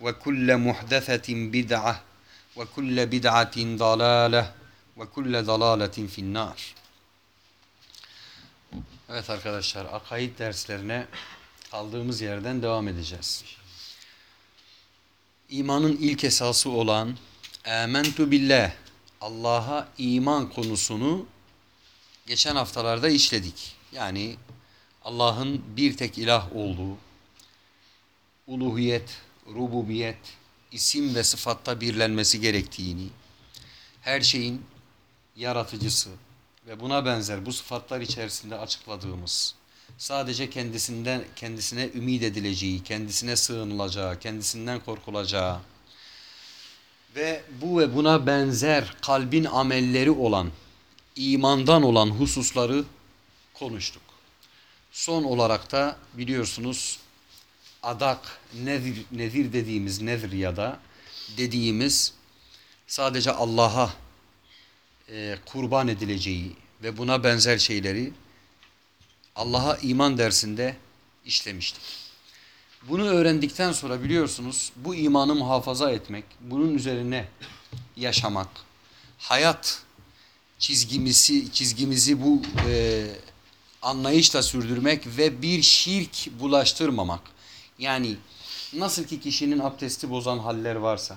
ve kulle muhdesetin bid'ah ve kulle bid'atin dalale ve kulle dalaletin finnar. Evet arkadaşlar akaid derslerine kaldığımız yerden devam edeceğiz. İmanın ilk esası olan ementu billah Allah'a iman konusunu geçen haftalarda işledik. Yani Allah'ın bir tek ilah olduğu, uluhiyet, rububiyet, isim ve sıfatta birlenmesi gerektiğini, her şeyin yaratıcısı ve buna benzer bu sıfatlar içerisinde açıkladığımız, sadece kendisinden kendisine ümit edileceği, kendisine sığınılacağı, kendisinden korkulacağı ve bu ve buna benzer kalbin amelleri olan, imandan olan hususları konuştuk. Son olarak da biliyorsunuz adak, nezir, nezir dediğimiz nezir ya da dediğimiz sadece Allah'a e, kurban edileceği ve buna benzer şeyleri Allah'a iman dersinde işlemiştik. Bunu öğrendikten sonra biliyorsunuz bu imanı muhafaza etmek, bunun üzerine yaşamak, hayat çizgimizi çizgimizi bu e, anlayışla sürdürmek ve bir şirk bulaştırmamak. Yani nasıl ki kişinin abdesti bozan haller varsa,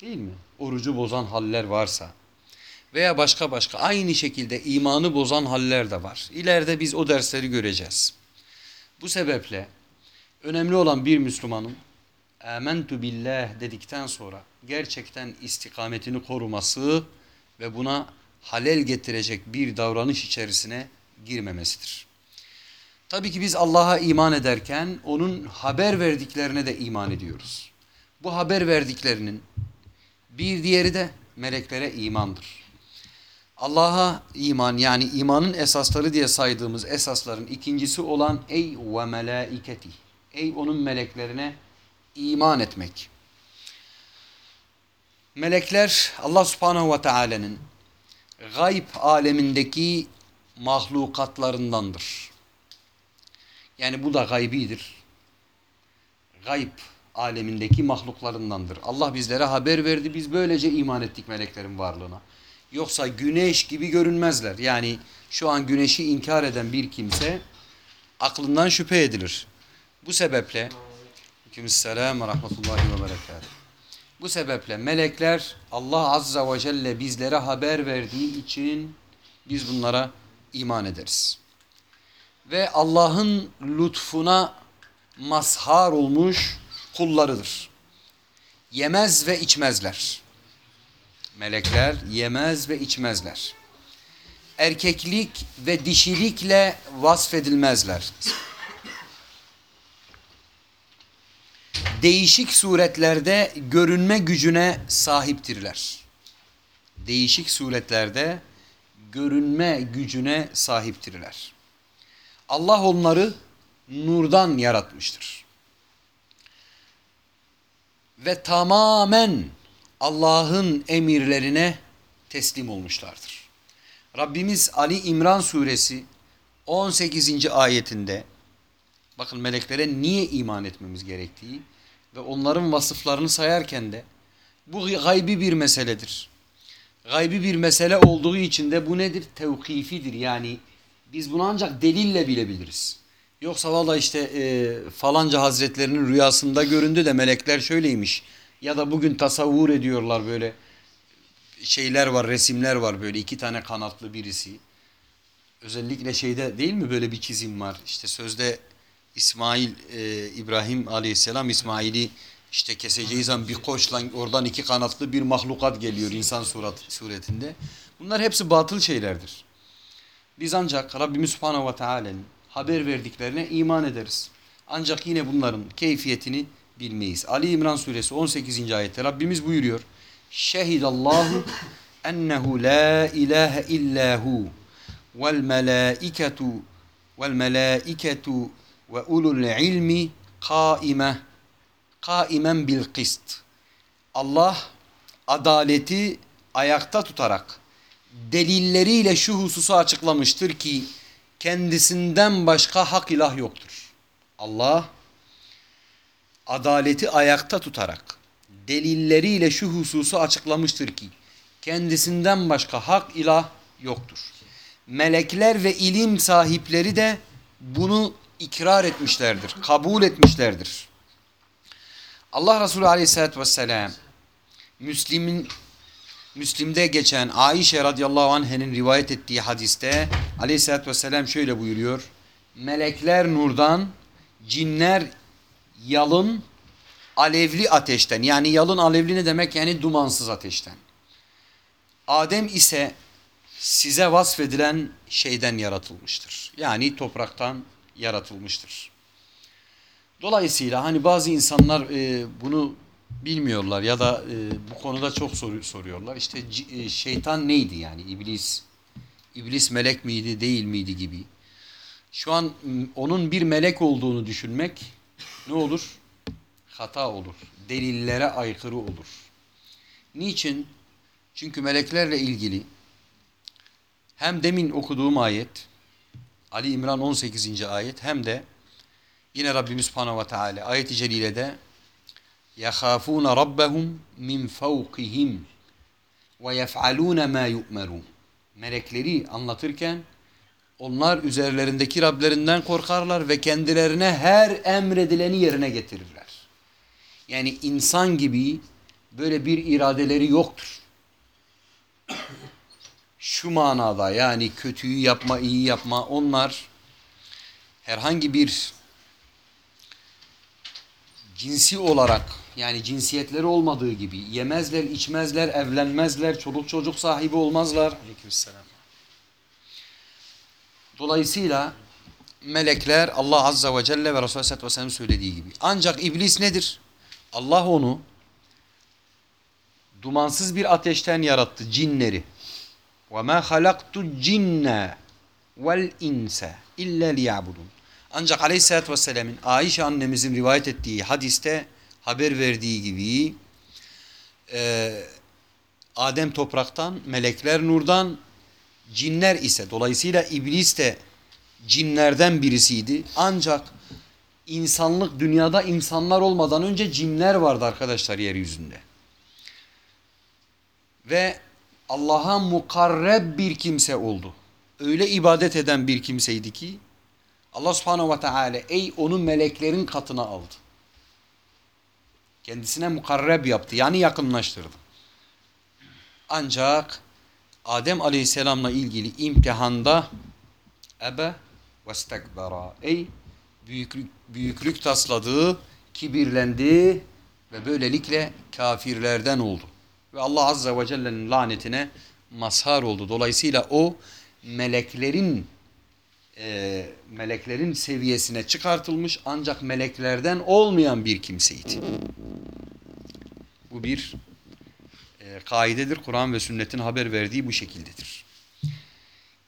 değil mi? Orucu bozan haller varsa veya başka başka aynı şekilde imanı bozan haller de var. İleride biz o dersleri göreceğiz. Bu sebeple önemli olan bir Müslümanın amentu billah dedikten sonra gerçekten istikametini koruması ve buna halel getirecek bir davranış içerisine girmemesidir. Tabii ki biz Allah'a iman ederken onun haber verdiklerine de iman ediyoruz. Bu haber verdiklerinin bir diğeri de meleklere imandır. Allah'a iman yani imanın esasları diye saydığımız esasların ikincisi olan ey ve melaiketi. Ey onun meleklerine iman etmek. Melekler Allah subhanehu ve teala'nın gayb alemindeki mahlukatlarındandır. Yani bu da gaybidir. Gayb alemindeki mahluklarındandır. Allah bizlere haber verdi. Biz böylece iman ettik meleklerin varlığına. Yoksa güneş gibi görünmezler. Yani şu an güneşi inkar eden bir kimse aklından şüphe edilir. Bu sebeple Aleykümselam ve rahmetullahi ve berekatuhu. Bu sebeple melekler Allah azza ve celle bizlere haber verdiği için biz bunlara iman ederiz. Ve Allah'ın lütfuna mazhar olmuş kullarıdır. Yemez ve içmezler. Melekler yemez ve içmezler. Erkeklik ve dişilikle vasfedilmezler. Değişik suretlerde görünme gücüne sahiptirler. Değişik suretlerde görünme gücüne sahiptirler. Allah onları nurdan yaratmıştır. Ve tamamen Allah'ın emirlerine teslim olmuşlardır. Rabbimiz Ali İmran suresi 18. ayetinde Bakın meleklere niye iman etmemiz gerektiği ve onların vasıflarını sayarken de bu gaybi bir meseledir. Gaybi bir mesele olduğu için de bu nedir? Tevkifidir. Yani biz bunu ancak delille bilebiliriz. Yoksa valla işte e, falanca hazretlerinin rüyasında göründü de melekler şöyleymiş. Ya da bugün tasavvur ediyorlar böyle şeyler var, resimler var böyle iki tane kanatlı birisi. Özellikle şeyde değil mi böyle bir çizim var. İşte sözde İsmail, e, İbrahim aleyhisselam İsmail'i işte keseceği zaman bir koçla oradan iki kanatlı bir mahlukat geliyor insan surat, suretinde. Bunlar hepsi batıl şeylerdir. Biz ancak Rabbimiz Subhanahu ve Teala'nın haber verdiklerine iman ederiz. Ancak yine bunların keyfiyetini bilmeyiz. Ali İmran suresi 18. ayette Rabbimiz buyuruyor. Şehidallahu ennehu la ilahe illahu vel melaiketu vel melaiketu ve ulul ilmi kaime kaimen bil kist. Allah adaleti ayakta tutarak delilleriyle şu hususu açıklamıştır ki kendisinden başka hak ilah yoktur. Allah adaleti ayakta tutarak delilleriyle şu hususu açıklamıştır ki kendisinden başka hak ilah yoktur. Melekler ve ilim sahipleri de bunu ikrar etmişlerdir, kabul etmişlerdir. Allah Resulü Aleyhisselatü Vesselam Müslim'in Müslim'de geçen Aişe radıyallahu anh'ın rivayet ettiği hadiste Aleyhisselatü Vesselam şöyle buyuruyor. Melekler nurdan, cinler yalın, alevli ateşten. Yani yalın alevli ne demek? Yani dumansız ateşten. Adem ise size vasfedilen şeyden yaratılmıştır. Yani topraktan yaratılmıştır. Dolayısıyla hani bazı insanlar e, bunu bilmiyorlar ya da e, bu konuda çok soru soruyorlar. İşte e, şeytan neydi yani iblis? İblis melek miydi değil miydi gibi. Şu an onun bir melek olduğunu düşünmek ne olur? Hata olur. Delillere aykırı olur. Niçin? Çünkü meleklerle ilgili hem demin okuduğum ayet Ali İmran 18. ayet hem de yine Rabbimiz Subhanahu ve Teala ayet-i celilede يَخَافُونَ رَبَّهُمْ مِنْ فَوْقِهِمْ وَيَفْعَلُونَ مَا يُؤْمَرُونَ Melekleri anlatırken onlar üzerlerindeki Rablerinden korkarlar ve kendilerine her emredileni yerine getirirler. Yani insan gibi böyle bir iradeleri yoktur. Şu manada yani kötüyü yapma, iyi yapma onlar herhangi bir cinsi olarak yani cinsiyetleri olmadığı gibi yemezler, içmezler, evlenmezler, çoluk çocuk sahibi olmazlar. Aleykümselam. Dolayısıyla melekler Allah Azza ve Celle ve Resulü Aleyhisselatü Vesselam'ın söylediği gibi. Ancak iblis nedir? Allah onu dumansız bir ateşten yarattı cinleri. وَمَا خَلَقْتُ الْجِنَّ وَالْاِنْسَ اِلَّا لِيَعْبُدُونَ Ancak Aleyhisselatü Vesselam'ın Ayşe annemizin rivayet ettiği hadiste haber verdiği gibi e, Adem topraktan, melekler nurdan, cinler ise dolayısıyla iblis de cinlerden birisiydi. Ancak insanlık dünyada insanlar olmadan önce cinler vardı arkadaşlar yeryüzünde. Ve Allah'a mukarreb bir kimse oldu. Öyle ibadet eden bir kimseydi ki Allah subhanehu ve teala ey onu meleklerin katına aldı. Kendisine mukarreb yaptı yani yakınlaştırdı. Ancak Adem aleyhisselamla ilgili imtihanda ebe ve stekbera ey büyüklük, büyüklük tasladı, kibirlendi ve böylelikle kafirlerden oldu. Ve Allah azze ve celle'nin lanetine mazhar oldu. Dolayısıyla o meleklerin e, meleklerin seviyesine çıkartılmış ancak meleklerden olmayan bir kimseydi. Bu bir e, kaidedir. Kur'an ve sünnetin haber verdiği bu şekildedir.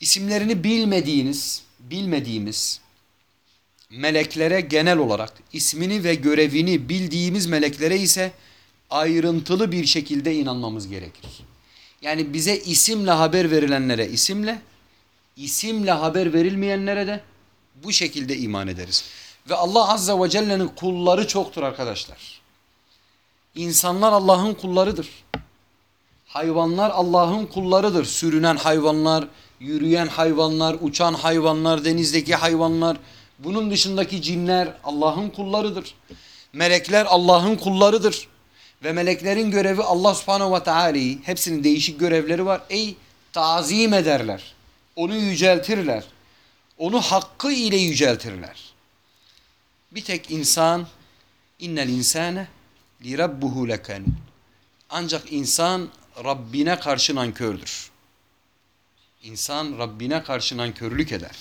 İsimlerini bilmediğiniz, bilmediğimiz meleklere genel olarak ismini ve görevini bildiğimiz meleklere ise ayrıntılı bir şekilde inanmamız gerekir. Yani bize isimle haber verilenlere isimle, isimle haber verilmeyenlere de bu şekilde iman ederiz. Ve Allah Azze ve Celle'nin kulları çoktur arkadaşlar. İnsanlar Allah'ın kullarıdır. Hayvanlar Allah'ın kullarıdır. Sürünen hayvanlar, yürüyen hayvanlar, uçan hayvanlar, denizdeki hayvanlar. Bunun dışındaki cinler Allah'ın kullarıdır. Melekler Allah'ın kullarıdır. Ve meleklerin görevi Allah subhanehu ve teala'yı, hepsinin değişik görevleri var. Ey tazim ederler. Onu yüceltirler. Onu hakkı ile yüceltirler. Bir tek insan, innel insane li rabbuhu leken. Ancak insan Rabbine karşı nankördür. İnsan Rabbine karşı nankörlük eder.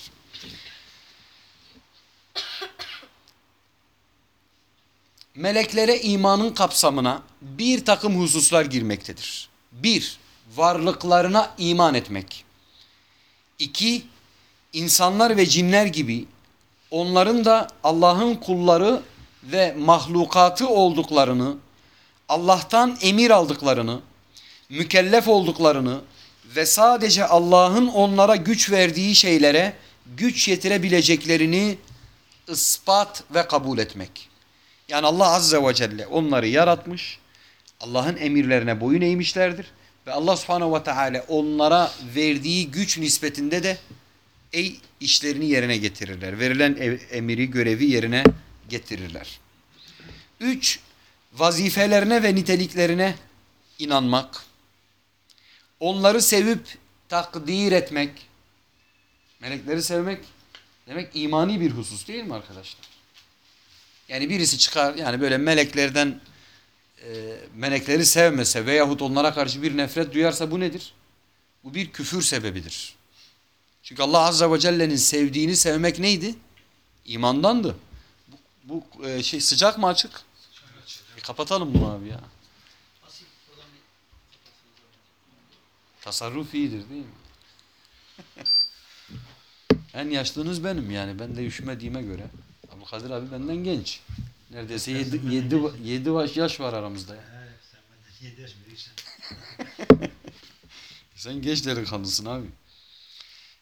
Meleklere imanın kapsamına bir takım hususlar girmektedir. Bir, varlıklarına iman etmek. İki, insanlar ve cinler gibi onların da Allah'ın kulları ve mahlukatı olduklarını, Allah'tan emir aldıklarını, mükellef olduklarını ve sadece Allah'ın onlara güç verdiği şeylere güç yetirebileceklerini ispat ve kabul etmek. Yani Allah Azze ve Celle onları yaratmış, Allah'ın emirlerine boyun eğmişlerdir ve Allah Subhanahu ve Teala onlara verdiği güç nispetinde de ey işlerini yerine getirirler. Verilen emiri, görevi yerine getirirler. Üç, vazifelerine ve niteliklerine inanmak. Onları sevip takdir etmek. Melekleri sevmek demek imani bir husus değil mi arkadaşlar? Yani birisi çıkar yani böyle meleklerden melekleri sevmese veyahut onlara karşı bir nefret duyarsa bu nedir? Bu bir küfür sebebidir. Çünkü Allah Azze ve Celle'nin sevdiğini sevmek neydi? İmandandı. Bu, bu e, şey sıcak mı açık? E, kapatalım bunu abi ya. Tasarruf iyidir değil mi? en yaşlınız benim yani. Ben de üşümediğime göre. Abdülkadir abi benden genç. Neredeyse 7 7 7 yaş var aramızda ya. Sen gençlerin kanlısın abi.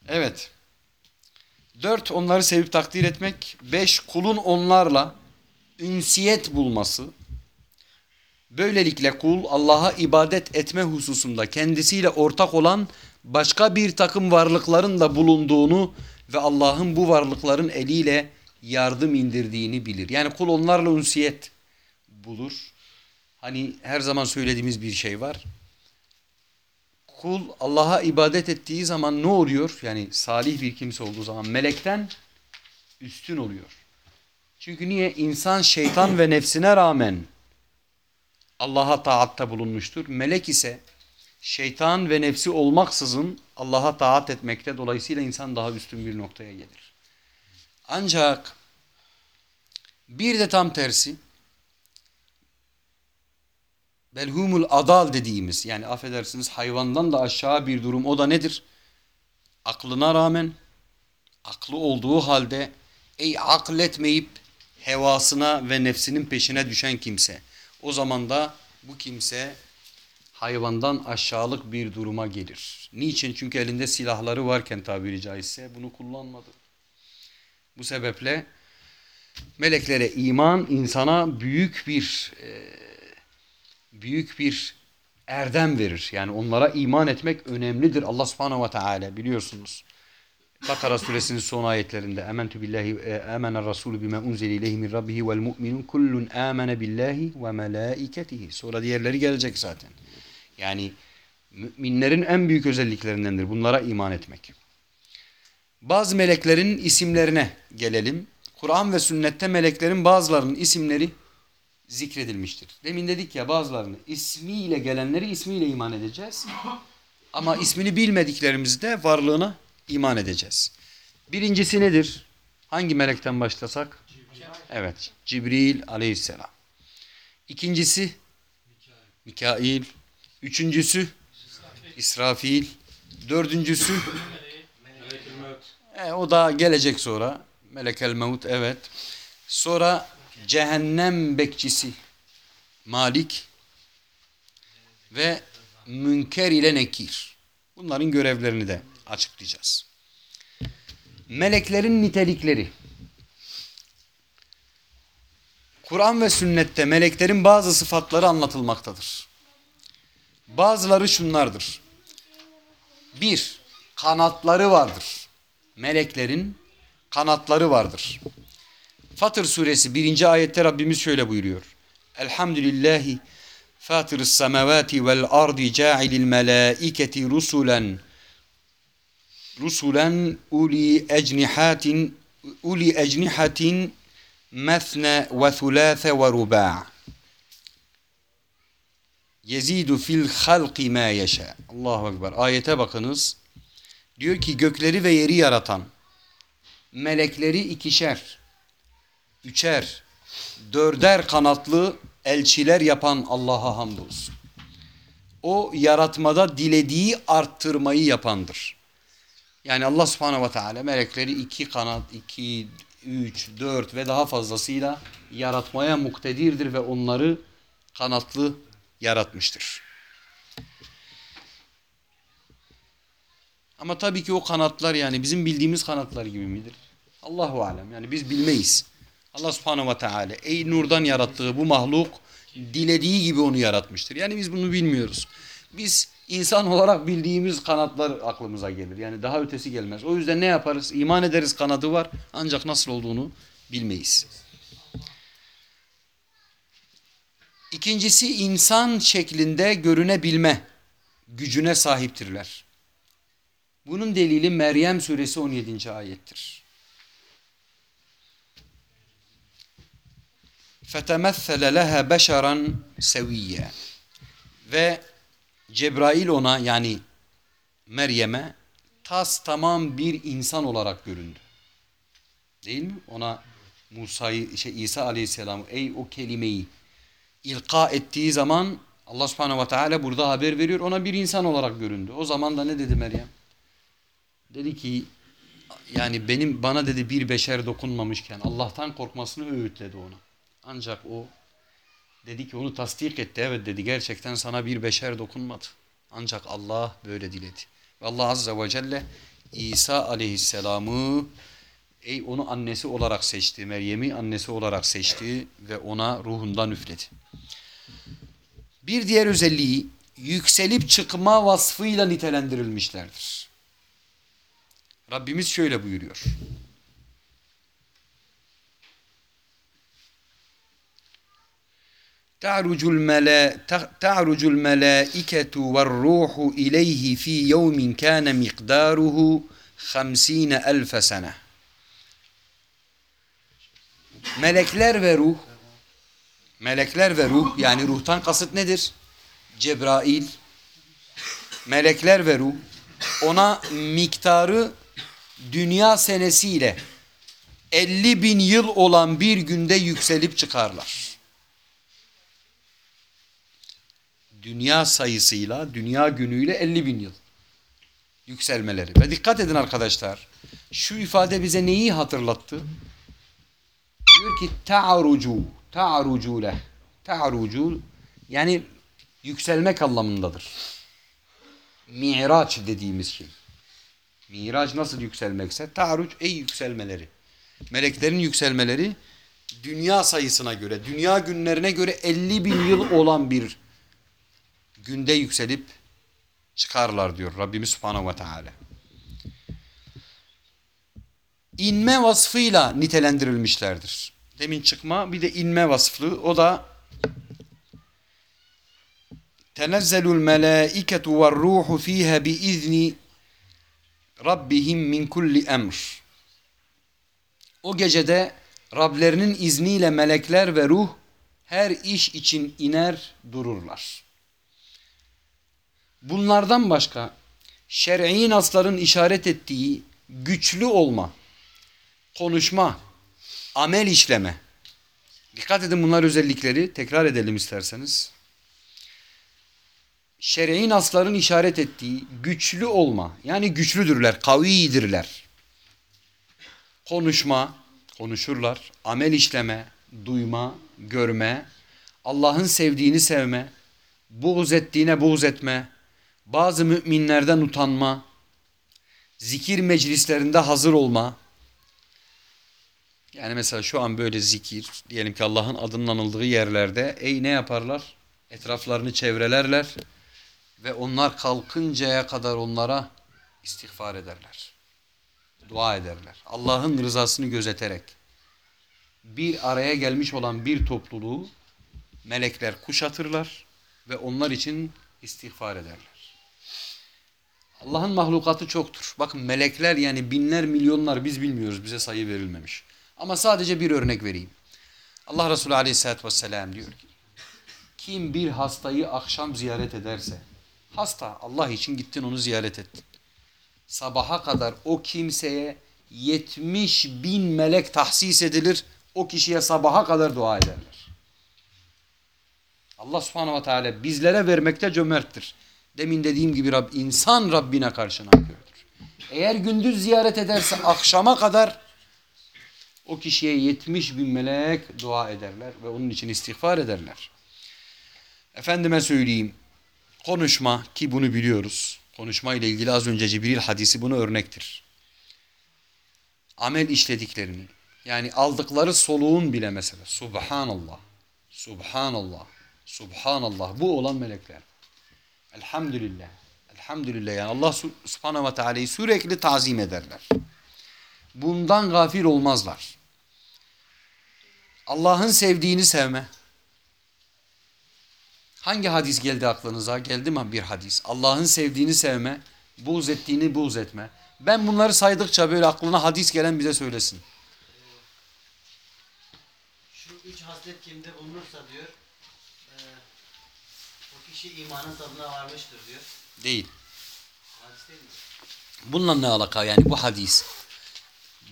Evet. Dört, onları sevip takdir etmek. Beş, kulun onlarla ünsiyet bulması. Böylelikle kul Allah'a ibadet etme hususunda kendisiyle ortak olan başka bir takım varlıkların da bulunduğunu ve Allah'ın bu varlıkların eliyle yardım indirdiğini bilir. Yani kul onlarla ünsiyet bulur. Hani her zaman söylediğimiz bir şey var. Kul Allah'a ibadet ettiği zaman ne oluyor? Yani salih bir kimse olduğu zaman melekten üstün oluyor. Çünkü niye? İnsan şeytan ve nefsine rağmen Allah'a taatta bulunmuştur. Melek ise şeytan ve nefsi olmaksızın Allah'a taat etmekte. Dolayısıyla insan daha üstün bir noktaya gelir. Ancak bir de tam tersi belhumul adal dediğimiz yani affedersiniz hayvandan da aşağı bir durum o da nedir? Aklına rağmen aklı olduğu halde ey akletmeyip hevasına ve nefsinin peşine düşen kimse. O zaman da bu kimse hayvandan aşağılık bir duruma gelir. Niçin? Çünkü elinde silahları varken tabiri caizse bunu kullanmadı. Bu sebeple meleklere iman insana büyük bir e, büyük bir erdem verir. Yani onlara iman etmek önemlidir. Allah subhanahu ve teala biliyorsunuz. Bakara suresinin son ayetlerinde Ementü billahi amener rasulü bime unzeli ileyhi min rabbihi vel mu'minun kullun amene billahi ve melaiketihi. Sonra diğerleri gelecek zaten. Yani müminlerin en büyük özelliklerindendir bunlara iman etmek. Bazı meleklerin isimlerine gelelim. Kur'an ve sünnette meleklerin bazılarının isimleri zikredilmiştir. Demin dedik ya bazılarını ismiyle gelenleri ismiyle iman edeceğiz. Ama ismini bilmediklerimizde varlığına iman edeceğiz. Birincisi nedir? Hangi melekten başlasak? Evet, Cibril aleyhisselam. İkincisi Mikail. Üçüncüsü İsrafil. Dördüncüsü e, o da gelecek sonra. Melekel Mevut evet. Sonra cehennem bekçisi Malik ve Münker ile Nekir. Bunların görevlerini de açıklayacağız. Meleklerin nitelikleri. Kur'an ve sünnette meleklerin bazı sıfatları anlatılmaktadır. Bazıları şunlardır. Bir, kanatları vardır. Meleklerin kanatları vardır. Fatır suresi birinci ayette Rabbimiz şöyle buyuruyor. Elhamdülillahi fatırıs semavati vel ardi ca'ilil melaiketi rusulen rusulen uli ecnihatin uli ecnihatin mesne ve thulâfe ve rubâ' yezidu fil halqi ma yeşâ. Allahu Ekber. Ayete bakınız. Diyor ki gökleri ve yeri yaratan melekleri ikişer, üçer, dörder kanatlı elçiler yapan Allah'a hamdolsun. O yaratmada dilediği arttırmayı yapandır. Yani Allah subhanehu ve teala melekleri iki kanat, iki, üç, dört ve daha fazlasıyla yaratmaya muktedirdir ve onları kanatlı yaratmıştır. Ama tabii ki o kanatlar yani bizim bildiğimiz kanatlar gibi midir? Allahu alem. Yani biz bilmeyiz. Allah subhanehu ve teala ey nurdan yarattığı bu mahluk dilediği gibi onu yaratmıştır. Yani biz bunu bilmiyoruz. Biz insan olarak bildiğimiz kanatlar aklımıza gelir. Yani daha ötesi gelmez. O yüzden ne yaparız? İman ederiz kanadı var ancak nasıl olduğunu bilmeyiz. İkincisi insan şeklinde görünebilme gücüne sahiptirler. Bunun delili Meryem suresi 17. ayettir. فَتَمَثَّلَ لَهَا بَشَرًا سَوِيًّا Ve Cebrail ona yani Meryem'e tas tamam bir insan olarak göründü. Değil mi? Ona Musa'yı, şey İsa aleyhisselam ey o kelimeyi ilka ettiği zaman Allah subhanehu ve teala burada haber veriyor. Ona bir insan olarak göründü. O zaman da ne dedi Meryem? Dedi ki yani benim bana dedi bir beşer dokunmamışken Allah'tan korkmasını öğütledi ona. Ancak o dedi ki onu tasdik etti. Evet dedi gerçekten sana bir beşer dokunmadı. Ancak Allah böyle diledi. Ve Allah azze ve celle İsa aleyhisselamı ey onu annesi olarak seçti. Meryem'i annesi olarak seçti ve ona ruhundan üfledi. Bir diğer özelliği yükselip çıkma vasfıyla nitelendirilmişlerdir. Rabbimiz şöyle buyuruyor. Ta'rucul mele ta'rucul melaiketu ver ruhu ileyhi fi yevmin kana miqdaruhu 50000 sene. Melekler ve ruh Melekler ve ruh yani ruhtan kasıt nedir? Cebrail Melekler ve ruh ona miktarı dünya senesiyle 50 bin yıl olan bir günde yükselip çıkarlar. Dünya sayısıyla, dünya günüyle 50 bin yıl yükselmeleri. Ve dikkat edin arkadaşlar, şu ifade bize neyi hatırlattı? Diyor ki ta'rucu, ta'rucu leh. Ta'rucu yani yükselmek anlamındadır. Miraç dediğimiz şey. Miraç nasıl yükselmekse ta'ruc ey yükselmeleri. Meleklerin yükselmeleri dünya sayısına göre, dünya günlerine göre 50 bin yıl olan bir günde yükselip çıkarlar diyor Rabbimiz Subhanahu ve Teala. İnme vasfıyla nitelendirilmişlerdir. Demin çıkma bir de inme vasfı o da tenezzelul melâiketu ve ruhu fîhâ biizni Rabbihim min kulli emr. O gecede Rablerinin izniyle melekler ve ruh her iş için iner dururlar. Bunlardan başka şer'i nasların işaret ettiği güçlü olma, konuşma, amel işleme. Dikkat edin bunlar özellikleri tekrar edelim isterseniz. Şer'i nasların işaret ettiği güçlü olma yani güçlüdürler, kavidirler. Konuşma, konuşurlar, amel işleme, duyma, görme, Allah'ın sevdiğini sevme, buğz ettiğine buğz etme, bazı müminlerden utanma, zikir meclislerinde hazır olma, Yani mesela şu an böyle zikir, diyelim ki Allah'ın adının anıldığı yerlerde ey ne yaparlar? Etraflarını çevrelerler ve onlar kalkıncaya kadar onlara istiğfar ederler. Dua ederler. Allah'ın rızasını gözeterek bir araya gelmiş olan bir topluluğu melekler kuşatırlar ve onlar için istiğfar ederler. Allah'ın mahlukatı çoktur. Bakın melekler yani binler milyonlar biz bilmiyoruz bize sayı verilmemiş. Ama sadece bir örnek vereyim. Allah Resulü aleyhissalatü vesselam diyor ki kim bir hastayı akşam ziyaret ederse hasta Allah için gittin onu ziyaret ettin. Sabaha kadar o kimseye 70 bin melek tahsis edilir. O kişiye sabaha kadar dua ederler. Allah subhanahu ve teala bizlere vermekte cömerttir. Demin dediğim gibi Rab, insan Rabbine karşı nankördür. Eğer gündüz ziyaret ederse akşama kadar o kişiye 70 bin melek dua ederler ve onun için istiğfar ederler. Efendime söyleyeyim konuşma ki bunu biliyoruz. Konuşma ile ilgili az önce Cibril hadisi bunu örnektir. Amel işlediklerini yani aldıkları soluğun bile mesela Subhanallah, Subhanallah, Subhanallah bu olan melekler. Elhamdülillah. Elhamdülillah yani Allah subhanahu ve teala'yı sürekli tazim ederler. Bundan gafil olmazlar. Allah'ın sevdiğini sevme. Hangi hadis geldi aklınıza? Geldi mi bir hadis? Allah'ın sevdiğini sevme, buğz ettiğini buğz etme. Ben bunları saydıkça böyle aklına hadis gelen bize söylesin. Şu üç haslet kimde bulunursa diyor, e, o kişi imanın tadına varmıştır diyor. Değil. Hadis değil mi? Bununla ne alaka yani bu hadis?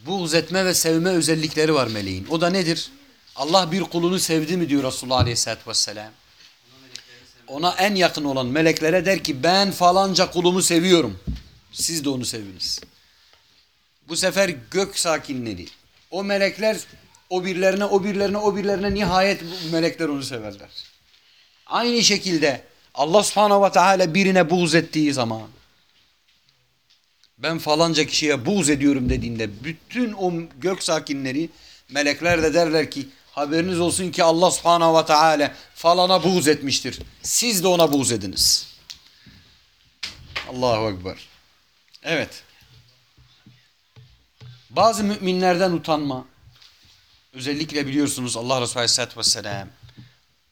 Buğz etme ve sevme özellikleri var meleğin. O da nedir? Allah bir kulunu sevdi mi diyor Resulullah Aleyhisselatü Vesselam. Ona en yakın olan meleklere der ki ben falanca kulumu seviyorum. Siz de onu seviniz. Bu sefer gök sakinleri, o melekler o birlerine, o birlerine, o birlerine nihayet melekler onu severler. Aynı şekilde Allah subhanahu ve teala birine buğz ettiği zaman ben falanca kişiye buğz ediyorum dediğinde bütün o gök sakinleri melekler de derler ki haberiniz olsun ki Allah subhanahu ve teala falana buğz etmiştir. Siz de ona buğz ediniz. Allahu Ekber. Evet. Bazı müminlerden utanma. Özellikle biliyorsunuz Allah Resulü Aleyhisselatü Vesselam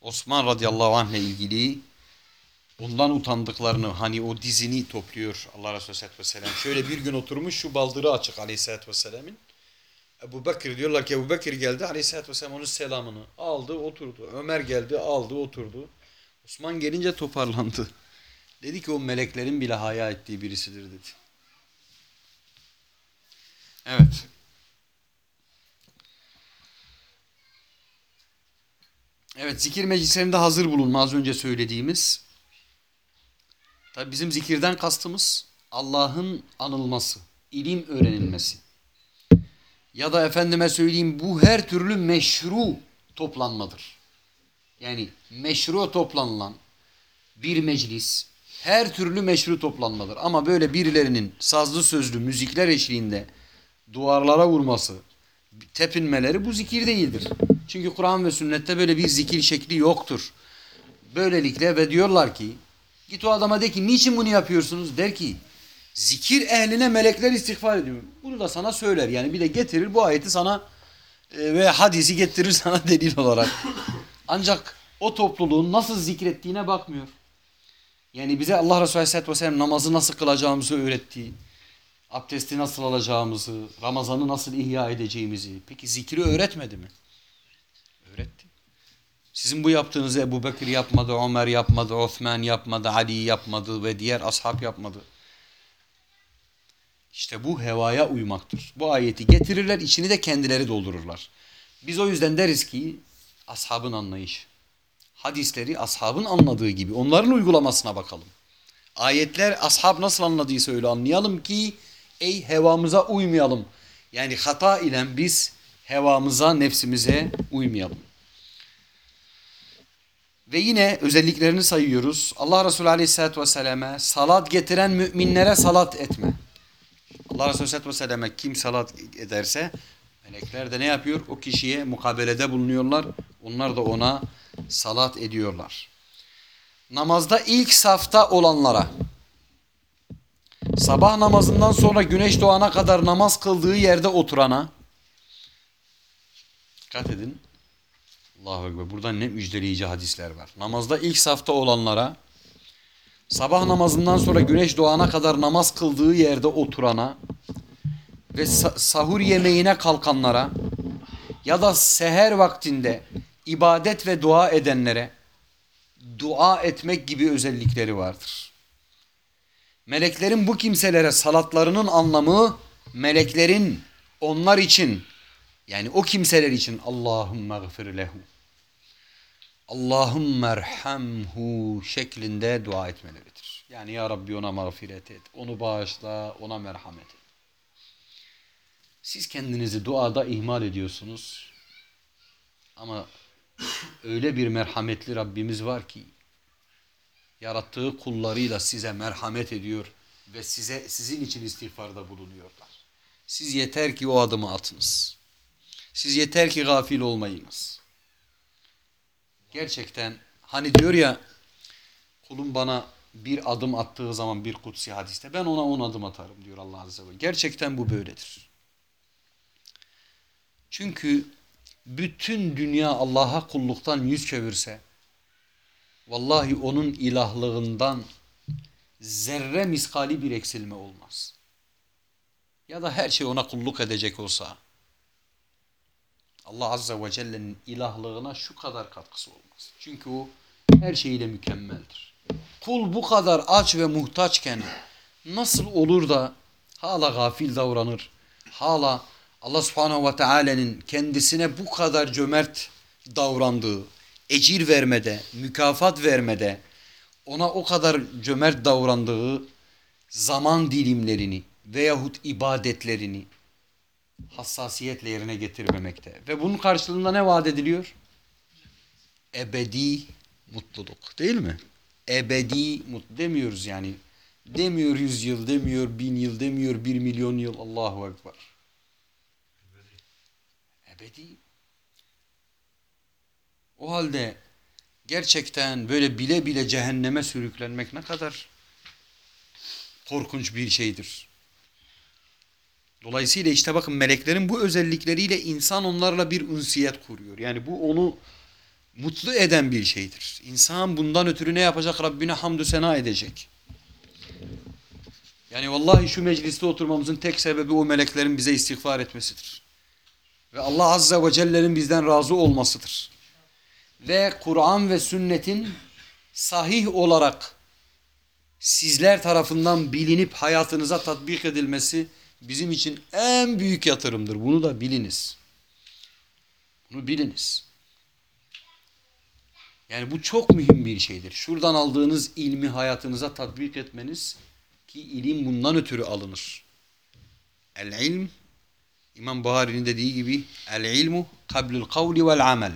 Osman radıyallahu anh ile ilgili ondan utandıklarını hani o dizini topluyor Allah Resulü Aleyhisselatü Vesselam. Şöyle bir gün oturmuş şu baldırı açık Aleyhisselatü Vesselam'ın. Ebu Bekir diyorlar ki Ebu Bekir geldi Aleyhisselatü Vesselam onun selamını aldı oturdu. Ömer geldi aldı oturdu. Osman gelince toparlandı. Dedi ki o meleklerin bile haya ettiği birisidir dedi. Evet. Evet zikir meclislerinde hazır bulunma az önce söylediğimiz. Tabi bizim zikirden kastımız Allah'ın anılması, ilim öğrenilmesi. Ya da efendime söyleyeyim bu her türlü meşru toplanmadır. Yani meşru toplanılan bir meclis her türlü meşru toplanmadır. Ama böyle birilerinin sazlı sözlü müzikler eşliğinde duvarlara vurması, tepinmeleri bu zikir değildir. Çünkü Kur'an ve sünnette böyle bir zikir şekli yoktur. Böylelikle ve diyorlar ki git o adama de ki niçin bunu yapıyorsunuz? Der ki zikir ehline melekler istiğfar ediyor. Bunu da sana söyler. Yani bir de getirir bu ayeti sana e, ve hadisi getirir sana delil olarak. Ancak o topluluğun nasıl zikrettiğine bakmıyor. Yani bize Allah Resulü Aleyhisselatü Vesselam namazı nasıl kılacağımızı öğretti. Abdesti nasıl alacağımızı, Ramazan'ı nasıl ihya edeceğimizi. Peki zikri öğretmedi mi? Öğretti. Sizin bu yaptığınızı Ebu Bekir yapmadı, Ömer yapmadı, Osman yapmadı, Ali yapmadı ve diğer ashab yapmadı. İşte bu hevaya uymaktır. Bu ayeti getirirler, içini de kendileri doldururlar. Biz o yüzden deriz ki ashabın anlayışı. Hadisleri ashabın anladığı gibi onların uygulamasına bakalım. Ayetler ashab nasıl anladıysa öyle anlayalım ki ey hevamıza uymayalım. Yani hata ile biz hevamıza, nefsimize uymayalım. Ve yine özelliklerini sayıyoruz. Allah Resulü Aleyhisselatü Vesselam'a salat getiren müminlere salat etme. Allah Resulü Aleyhisselatü Vesselam'a kim salat ederse Melekler de ne yapıyor? O kişiye mukabelede bulunuyorlar. Onlar da ona salat ediyorlar. Namazda ilk safta olanlara, sabah namazından sonra güneş doğana kadar namaz kıldığı yerde oturana, dikkat edin. Allahu Ekber. Burada ne müjdeleyici hadisler var. Namazda ilk safta olanlara, sabah namazından sonra güneş doğana kadar namaz kıldığı yerde oturana ve sa- sahur yemeğine kalkanlara ya da seher vaktinde ibadet ve dua edenlere dua etmek gibi özellikleri vardır. Meleklerin bu kimselere salatlarının anlamı meleklerin onlar için yani o kimseler için Allahümme gfir lehu Allahümme şeklinde dua etmeleridir. Yani ya Rabbi ona mağfiret et, onu bağışla, ona merhamet et. Siz kendinizi duada ihmal ediyorsunuz. Ama öyle bir merhametli Rabbimiz var ki yarattığı kullarıyla size merhamet ediyor ve size sizin için istiğfarda bulunuyorlar. Siz yeter ki o adımı atınız. Siz yeter ki gafil olmayınız. Gerçekten hani diyor ya kulum bana bir adım attığı zaman bir kutsi hadiste ben ona on adım atarım diyor Allah Azze ve Celle. Gerçekten bu böyledir. Çünkü bütün dünya Allah'a kulluktan yüz çevirse vallahi onun ilahlığından zerre miskali bir eksilme olmaz. Ya da her şey ona kulluk edecek olsa Allah Azze ve Celle'nin ilahlığına şu kadar katkısı olmaz. Çünkü o her şeyiyle mükemmeldir. Kul bu kadar aç ve muhtaçken nasıl olur da hala gafil davranır, hala Allah subhanehu ve teala'nın kendisine bu kadar cömert davrandığı, ecir vermede, mükafat vermede, ona o kadar cömert davrandığı zaman dilimlerini veyahut ibadetlerini hassasiyetle yerine getirmemekte. Ve bunun karşılığında ne vaat ediliyor? Ebedi mutluluk değil mi? Ebedi mutlu demiyoruz yani. Demiyor yüz yıl, demiyor bin yıl, demiyor bir milyon yıl. Allahu Ekber. Ebedi. O halde gerçekten böyle bile bile cehenneme sürüklenmek ne kadar korkunç bir şeydir. Dolayısıyla işte bakın meleklerin bu özellikleriyle insan onlarla bir ünsiyet kuruyor. Yani bu onu mutlu eden bir şeydir. İnsan bundan ötürü ne yapacak? Rabbine hamdü sena edecek. Yani vallahi şu mecliste oturmamızın tek sebebi o meleklerin bize istiğfar etmesidir. Ve Allah Azze ve Celle'nin bizden razı olmasıdır. Ve Kur'an ve sünnetin sahih olarak sizler tarafından bilinip hayatınıza tatbik edilmesi bizim için en büyük yatırımdır. Bunu da biliniz. Bunu biliniz. Yani bu çok mühim bir şeydir. Şuradan aldığınız ilmi hayatınıza tatbik etmeniz ki ilim bundan ötürü alınır. El ilm İmam Buhari'nin dediği gibi el ilmu kablul kavli vel amel.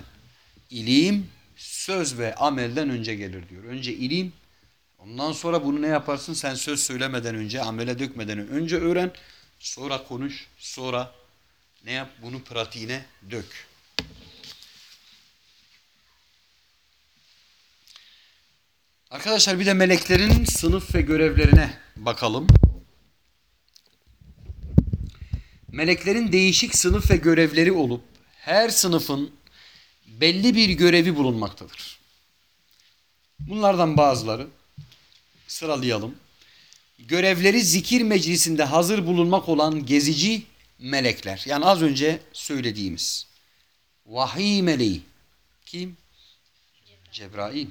İlim söz ve amelden önce gelir diyor. Önce ilim ondan sonra bunu ne yaparsın? Sen söz söylemeden önce amele dökmeden önce öğren. Sonra konuş. Sonra ne yap? Bunu pratiğine dök. Arkadaşlar bir de meleklerin sınıf ve görevlerine bakalım. Meleklerin değişik sınıf ve görevleri olup her sınıfın belli bir görevi bulunmaktadır. Bunlardan bazıları sıralayalım. Görevleri zikir meclisinde hazır bulunmak olan gezici melekler. Yani az önce söylediğimiz. Vahiy meleği. Kim? Cebrail.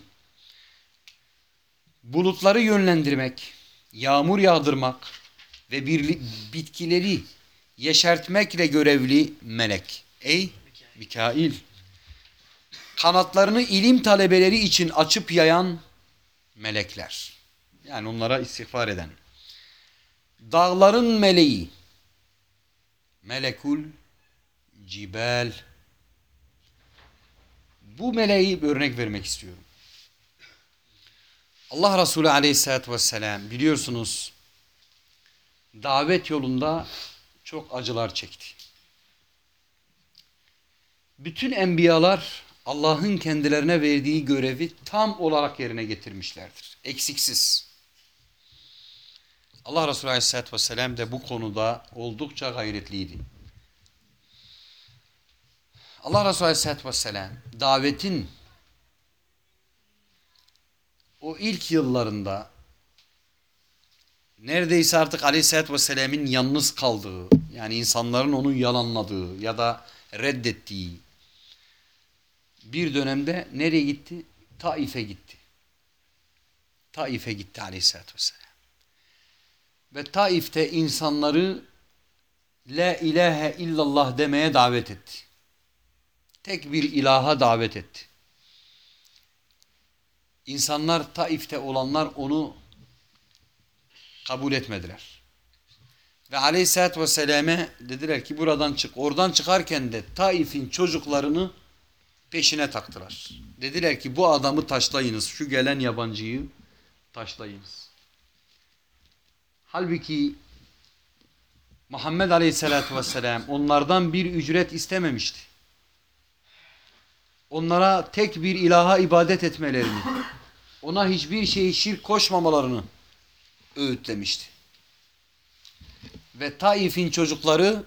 Bulutları yönlendirmek, yağmur yağdırmak ve bir bitkileri yeşertmekle görevli melek. Ey Mikail. Kanatlarını ilim talebeleri için açıp yayan melekler. Yani onlara istiğfar eden. Dağların meleği. Melekul cibel. Bu meleği bir örnek vermek istiyorum. Allah Resulü aleyhissalatü vesselam biliyorsunuz davet yolunda çok acılar çekti. bütün enbiyalar Allah'ın kendilerine verdiği görevi tam olarak yerine getirmişlerdir. Eksiksiz. Allah Resulü Aleyhisselatü Vesselam de bu konuda oldukça gayretliydi. Allah Resulü Aleyhisselatü Vesselam davetin o ilk yıllarında neredeyse artık Aleyhisselatü Vesselam'ın yalnız kaldığı yani insanların onu yalanladığı ya da reddettiği bir dönemde nereye gitti? Taif'e gitti. Taif'e gitti Aleyhisselatü Vesselam. Ve Taif'te insanları La ilahe illallah demeye davet etti. Tek bir ilaha davet etti. İnsanlar Taif'te olanlar onu kabul etmediler. Ve aleyhissalatü vesselam'e dediler ki buradan çık. Oradan çıkarken de Taif'in çocuklarını peşine taktılar. Dediler ki bu adamı taşlayınız. Şu gelen yabancıyı taşlayınız. Halbuki Muhammed Aleyhisselatü Vesselam onlardan bir ücret istememişti. Onlara tek bir ilaha ibadet etmelerini, ona hiçbir şeyi şirk koşmamalarını öğütlemişti. Ve Taif'in çocukları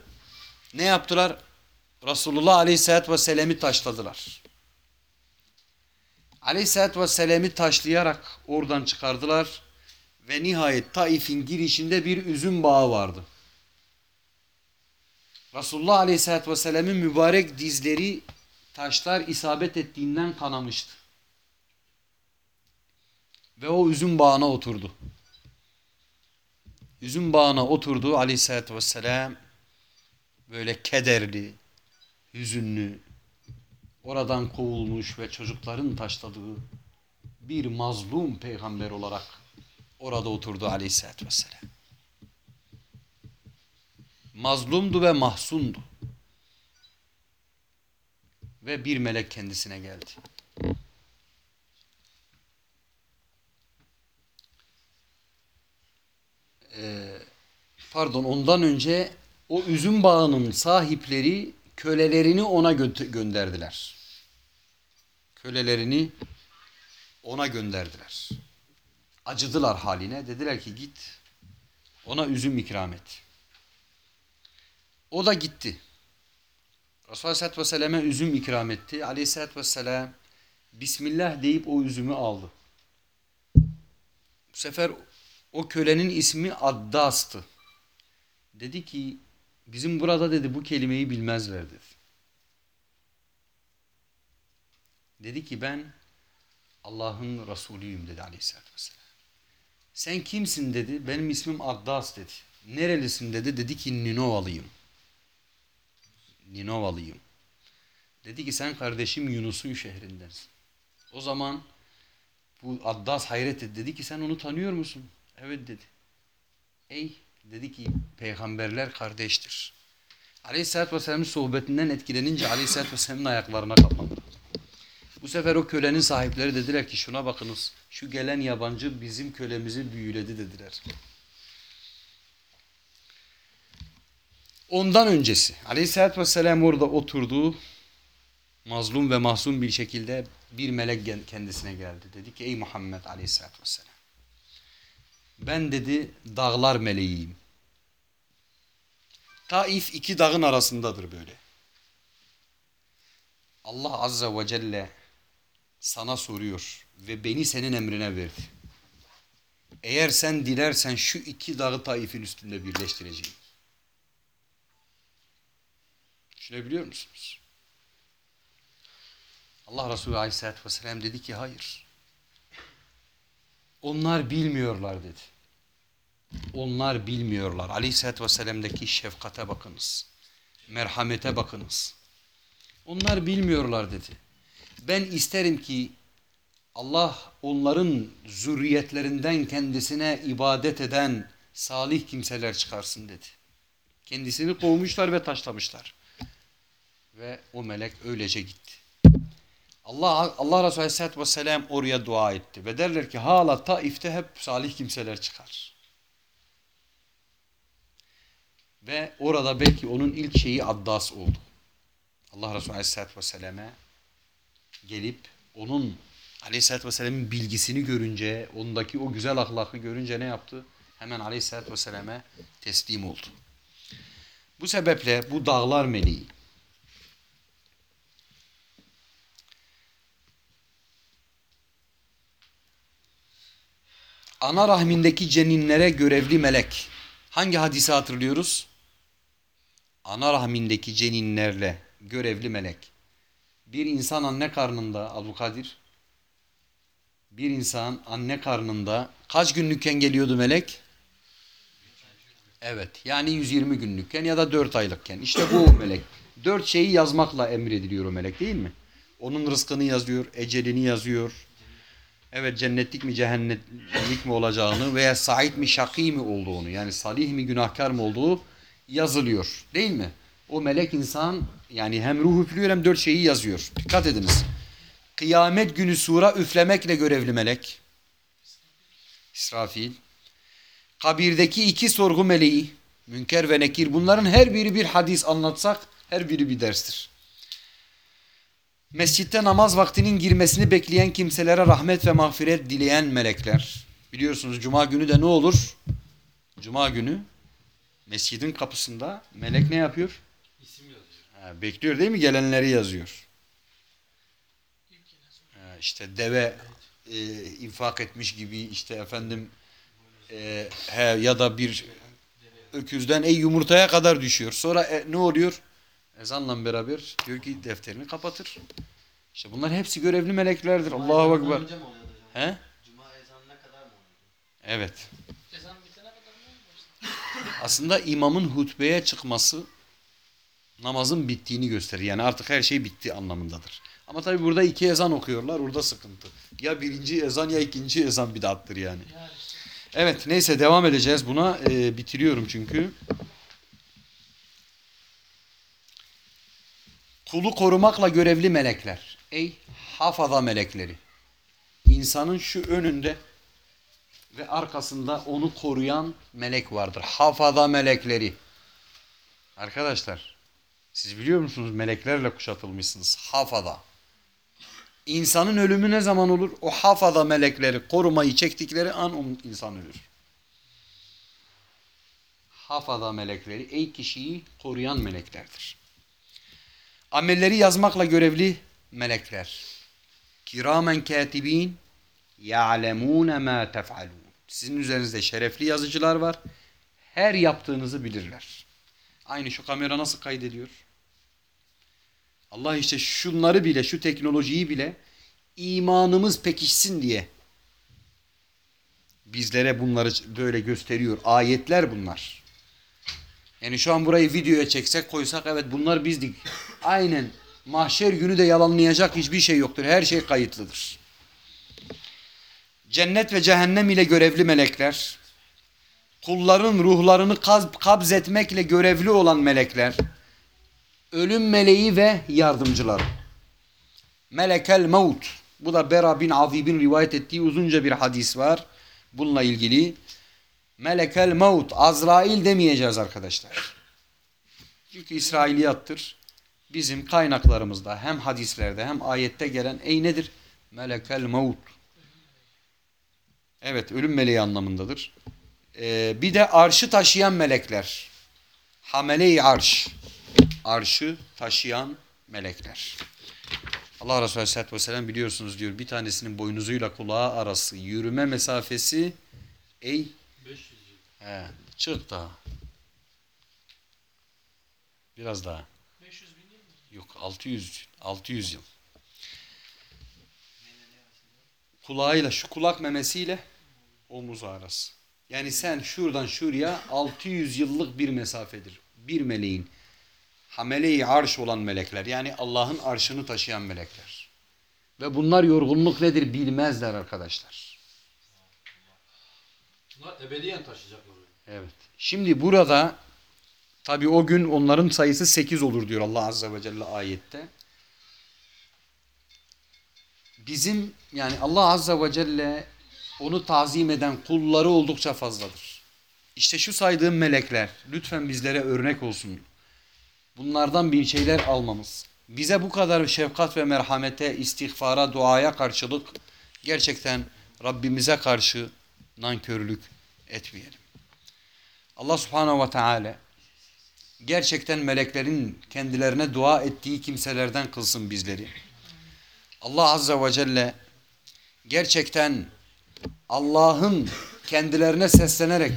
ne yaptılar? Resulullah Aleyhisselatü Vesselam'ı taşladılar. Aleyhisselatü Vesselam'ı taşlayarak oradan çıkardılar ve nihayet Taif'in girişinde bir üzüm bağı vardı. Resulullah Aleyhisselatü Vesselam'ın mübarek dizleri taşlar isabet ettiğinden kanamıştı. Ve o üzüm bağına oturdu. Üzüm bağına oturdu Aleyhisselatü Vesselam böyle kederli, hüzünlü, oradan kovulmuş ve çocukların taşladığı bir mazlum peygamber olarak orada oturdu Aleyhisselatü Vesselam. Mazlumdu ve mahsundu. Ve bir melek kendisine geldi. Ee, pardon ondan önce o üzüm bağının sahipleri kölelerini ona gö gönderdiler. Kölelerini ona gönderdiler. Acıdılar haline. Dediler ki git ona üzüm ikram et. O da gitti. Resulullah Aleyhisselatü Vesselam'a üzüm ikram etti. Aleyhisselatü Vesselam Bismillah deyip o üzümü aldı. Bu sefer o kölenin ismi Addas'tı. Dedi ki bizim burada dedi bu kelimeyi bilmezler dedi. Dedi ki ben Allah'ın Resulüyüm dedi Aleyhisselatü Vesselam. Sen kimsin dedi. Benim ismim Addas dedi. Nerelisin dedi. Dedi ki Ninovalıyım. Ninovalıyım. Dedi ki sen kardeşim Yunus'un şehrindensin. O zaman bu Addas hayret etti. Dedi ki sen onu tanıyor musun? Evet dedi. Ey dedi ki peygamberler kardeştir. Aleyhisselatü Vesselam'ın sohbetinden etkilenince Aleyhisselatü Vesselam'ın ayaklarına kapandı. Bu sefer o kölenin sahipleri dediler ki şuna bakınız şu gelen yabancı bizim kölemizi büyüledi dediler. Ondan öncesi Aleyhisselatü Vesselam orada oturdu mazlum ve mahzun bir şekilde bir melek kendisine geldi. Dedi ki ey Muhammed Aleyhisselatü Vesselam ben dedi dağlar meleğiyim. Taif iki dağın arasındadır böyle. Allah Azze ve Celle sana soruyor ve beni senin emrine verdi. Eğer sen dilersen şu iki dağı Taif'in üstünde birleştireceğim. Düşünebiliyor musunuz? Allah Resulü Aleyhisselatü Vesselam dedi ki hayır. Onlar bilmiyorlar dedi. Onlar bilmiyorlar. Aleyhisselatü Vesselam'daki şefkate bakınız. Merhamete bakınız. Onlar bilmiyorlar dedi. Ben isterim ki Allah onların zürriyetlerinden kendisine ibadet eden salih kimseler çıkarsın dedi. Kendisini kovmuşlar ve taşlamışlar. Ve o melek öylece gitti. Allah Allah Resulü Aleyhisselatü Vesselam oraya dua etti. Ve derler ki hala Taif'te hep salih kimseler çıkar. Ve orada belki onun ilk şeyi Addas oldu. Allah Resulü Aleyhisselatü Vesselam'e gelip onun Aleyhisselatü Vesselam'ın bilgisini görünce, ondaki o güzel ahlakı görünce ne yaptı? Hemen Aleyhisselatü Vesselam'e teslim oldu. Bu sebeple bu dağlar meleği ana rahmindeki ceninlere görevli melek. Hangi hadisi hatırlıyoruz? Ana rahmindeki ceninlerle görevli melek. Bir insan anne karnında Abdülkadir bir insan anne karnında kaç günlükken geliyordu melek? Evet yani 120 günlükken ya da 4 aylıkken. İşte bu melek. 4 şeyi yazmakla emrediliyor o melek değil mi? Onun rızkını yazıyor, ecelini yazıyor. Evet cennetlik mi cehennemlik mi olacağını veya sait mi şakî mi olduğunu yani salih mi günahkar mı olduğu yazılıyor değil mi? O melek insan yani hem ruh üflüyor hem dört şeyi yazıyor. Dikkat ediniz. Kıyamet günü sura üflemekle görevli melek. İsrafil. Kabirdeki iki sorgu meleği. Münker ve Nekir. Bunların her biri bir hadis anlatsak her biri bir derstir. Mescitte namaz vaktinin girmesini bekleyen kimselere rahmet ve mağfiret dileyen melekler. Biliyorsunuz cuma günü de ne olur? Cuma günü mescidin kapısında melek ne yapıyor? Ha, bekliyor değil mi? Gelenleri yazıyor. Ha, işte deve e, infak etmiş gibi işte efendim e, he, ya da bir öküzden ey yumurtaya kadar düşüyor. Sonra e, ne oluyor? Ezanla beraber diyor ki defterini kapatır. İşte bunlar hepsi görevli meleklerdir. Allahu Ekber. He? Cuma ezanına kadar mı oluyordu? Evet. Ezan bitene kadar mı? Aslında imamın hutbeye çıkması namazın bittiğini gösterir. Yani artık her şey bitti anlamındadır. Ama tabi burada iki ezan okuyorlar. Orada sıkıntı. Ya birinci ezan ya ikinci ezan bidattır yani. Evet neyse devam edeceğiz buna. Ee, bitiriyorum çünkü. Kulu korumakla görevli melekler. Ey hafaza melekleri. İnsanın şu önünde ve arkasında onu koruyan melek vardır. Hafaza melekleri. Arkadaşlar siz biliyor musunuz meleklerle kuşatılmışsınız. Hafaza. İnsanın ölümü ne zaman olur? O hafaza melekleri korumayı çektikleri an insan ölür. Hafaza melekleri ey kişiyi koruyan meleklerdir. Amelleri yazmakla görevli melekler. Kiramen katibin ya'lemune ma tef'alun. Sizin üzerinizde şerefli yazıcılar var. Her yaptığınızı bilirler. Aynı şu kamera nasıl kaydediyor? Allah işte şunları bile, şu teknolojiyi bile imanımız pekişsin diye bizlere bunları böyle gösteriyor. Ayetler bunlar. Yani şu an burayı videoya çeksek koysak evet bunlar bizdik. Aynen mahşer günü de yalanlayacak hiçbir şey yoktur. Her şey kayıtlıdır. Cennet ve cehennem ile görevli melekler, kulların ruhlarını kabz etmekle görevli olan melekler, ölüm meleği ve yardımcıları. Melekel mevt. Bu da Bera bin Azib'in rivayet ettiği uzunca bir hadis var. Bununla ilgili. Melekel mevt. Azrail demeyeceğiz arkadaşlar. Çünkü İsrailiyattır. Bizim kaynaklarımızda hem hadislerde hem ayette gelen ey nedir? Melekel mevt. Evet ölüm meleği anlamındadır. Ee, bir de arşı taşıyan melekler. Hamele-i arş. Arşı taşıyan melekler. Allah Resulü Aleyhisselatü Vesselam biliyorsunuz diyor bir tanesinin boynuzuyla kulağı arası yürüme mesafesi ey 500 yıl. he, çık daha. Biraz daha. 500 bin değil mi? Yok 600 600 yıl. Kulağıyla şu kulak memesiyle omuz arası. Yani sen şuradan şuraya 600 yıllık bir mesafedir. Bir meleğin hamele-i arş olan melekler yani Allah'ın arşını taşıyan melekler. Ve bunlar yorgunluk nedir bilmezler arkadaşlar. Bunlar ebediyen taşıyacaklar. Evet. Şimdi burada tabi o gün onların sayısı 8 olur diyor Allah Azze ve Celle ayette. Bizim yani Allah Azze ve Celle onu tazim eden kulları oldukça fazladır. İşte şu saydığım melekler lütfen bizlere örnek olsun. Bunlardan bir şeyler almamız, bize bu kadar şefkat ve merhamete, istiğfara, duaya karşılık gerçekten Rabbimize karşı nankörlük etmeyelim. Allah subhanehu ve teala gerçekten meleklerin kendilerine dua ettiği kimselerden kılsın bizleri. Allah azze ve celle gerçekten Allah'ın kendilerine seslenerek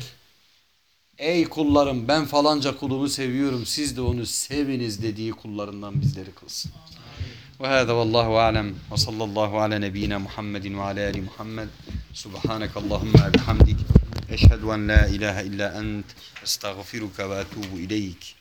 ey kullarım ben falanca kulumu seviyorum. Siz de onu seviniz. dediği kullarından bizleri kılsın. Ve hâzâ vallahu alem ve sallallahu ala nebiyyina Muhammedin ve ala ali Muhammed. Subhaneke Allahümme bihamdik. Eşhedü en la ilahe illa ent. Estağfiruke ve etubu ileyk.